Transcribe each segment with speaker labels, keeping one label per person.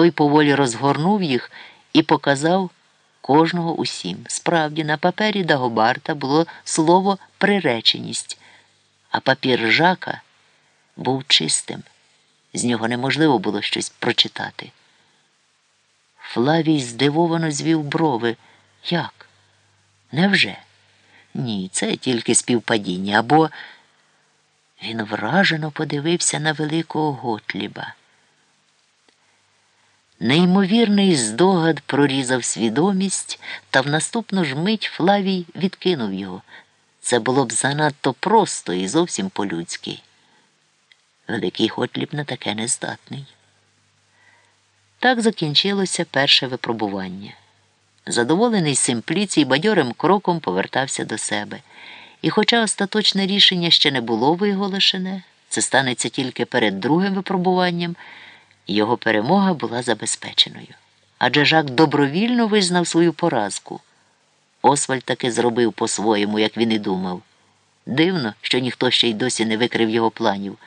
Speaker 1: Той поволі розгорнув їх і показав кожного усім. Справді, на папері Дагобарта було слово приреченість, а папір жака був чистим. З нього неможливо було щось прочитати. Флавій здивовано звів брови. Як? Невже? Ні, це тільки співпадіння. Або він вражено подивився на великого Готліба. Неймовірний здогад прорізав свідомість, та в наступну ж мить Флавій відкинув його. Це було б занадто просто і зовсім по-людськи. Великий Готліб на таке не здатний. Так закінчилося перше випробування. Задоволений Симпліцій бадьорим кроком повертався до себе. І, хоча остаточне рішення ще не було виголошене, це станеться тільки перед другим випробуванням, його перемога була забезпеченою. Адже Жак добровільно визнав свою поразку. Освальд таки зробив по-своєму, як він і думав. Дивно, що ніхто ще й досі не викрив його планів.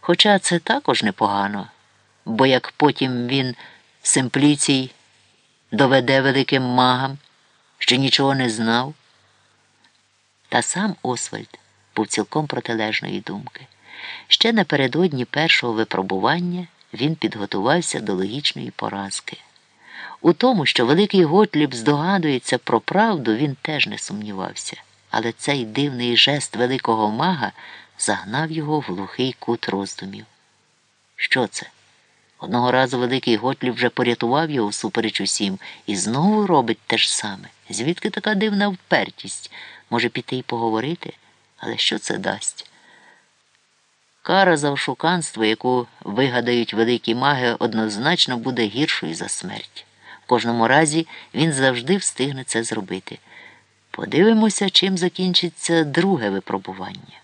Speaker 1: Хоча це також непогано, бо як потім він, Симпліцій, доведе великим магам, що нічого не знав. Та сам Освальд був цілком протилежної думки. Ще напередодні першого випробування він підготувався до логічної поразки. У тому, що великий Готліб здогадується про правду, він теж не сумнівався, але цей дивний жест великого мага загнав його в глухий кут роздумів. Що це? Одного разу великий Готліб вже порятував його всупереч усім і знову робить те ж саме. Звідки така дивна впертість? Може піти й поговорити? Але що це дасть? Кара за ошуканство, яку вигадають великі маги, однозначно буде гіршою за смерть. В кожному разі він завжди встигне це зробити. Подивимося, чим закінчиться друге випробування.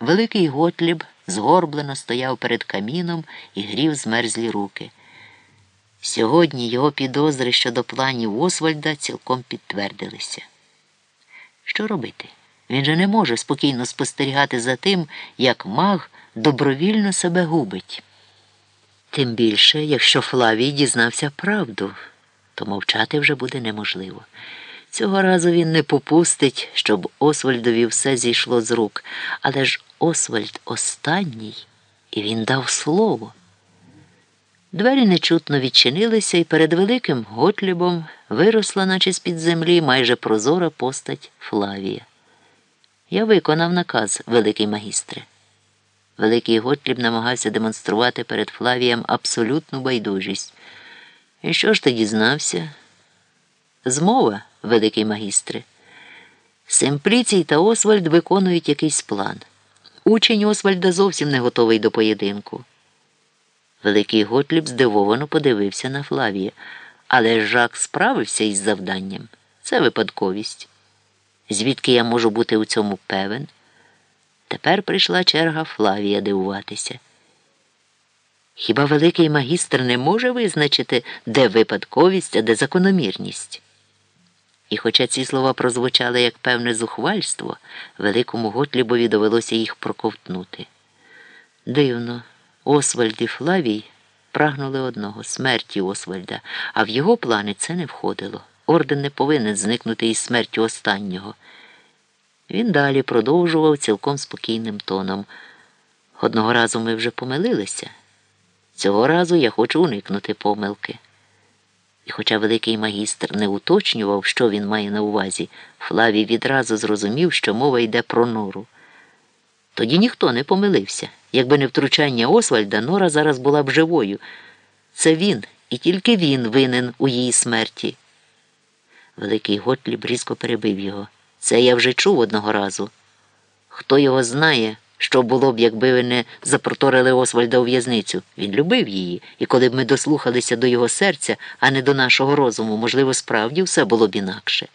Speaker 1: Великий Готліб згорблено стояв перед каміном і грів змерзлі руки. Сьогодні його підозри щодо планів Освальда цілком підтвердилися. Що робити? Він же не може спокійно спостерігати за тим, як маг добровільно себе губить. Тим більше, якщо Флавій дізнався правду, то мовчати вже буде неможливо. Цього разу він не попустить, щоб Освальдові все зійшло з рук, але ж Освальд останній, і він дав слово. Двері нечутно відчинилися, і перед великим Готлібом виросла, наче з-під землі, майже прозора постать Флавія. Я виконав наказ, великий магістре. Великий Готліб намагався демонструвати перед Флавієм абсолютну байдужість. І що ж ти дізнався? Змова, великий магістре. Семпліцій та Освальд виконують якийсь план. Учень Освальда зовсім не готовий до поєдинку. Великий Готліб здивовано подивився на Флавія, але Жак справився із завданням. Це випадковість. Звідки я можу бути у цьому певен? Тепер прийшла черга Флавія дивуватися. Хіба великий магістр не може визначити, де випадковість, а де закономірність? І хоча ці слова прозвучали як певне зухвальство, великому Готлібові довелося їх проковтнути. Дивно, Освальд і Флавій прагнули одного смерті Освальда, а в його плани це не входило. Орден не повинен зникнути із смертю останнього. Він далі продовжував цілком спокійним тоном. Одного разу ми вже помилилися. Цього разу я хочу уникнути помилки. І хоча великий магістр не уточнював, що він має на увазі, Флавій відразу зрозумів, що мова йде про нору. Тоді ніхто не помилився. Якби не втручання Освальда, Нора зараз була б живою. Це він, і тільки він винен у її смерті. Великий Готліб різко перебив його. Це я вже чув одного разу. Хто його знає, що було б, якби ви не запроторили Освальда у в'язницю? Він любив її, і коли б ми дослухалися до його серця, а не до нашого розуму, можливо, справді все було б інакше.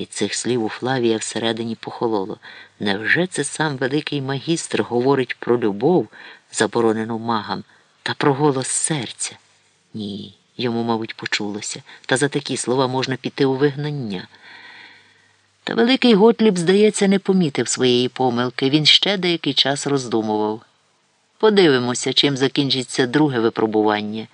Speaker 1: Від цих слів у Флавія всередині похололо. Невже це сам великий магістр говорить про любов, заборонену магам, та про голос серця? Ні, йому, мабуть, почулося, та за такі слова можна піти у вигнання. Та великий Готліб, здається, не помітив своєї помилки. Він ще деякий час роздумував. Подивимося, чим закінчиться друге випробування.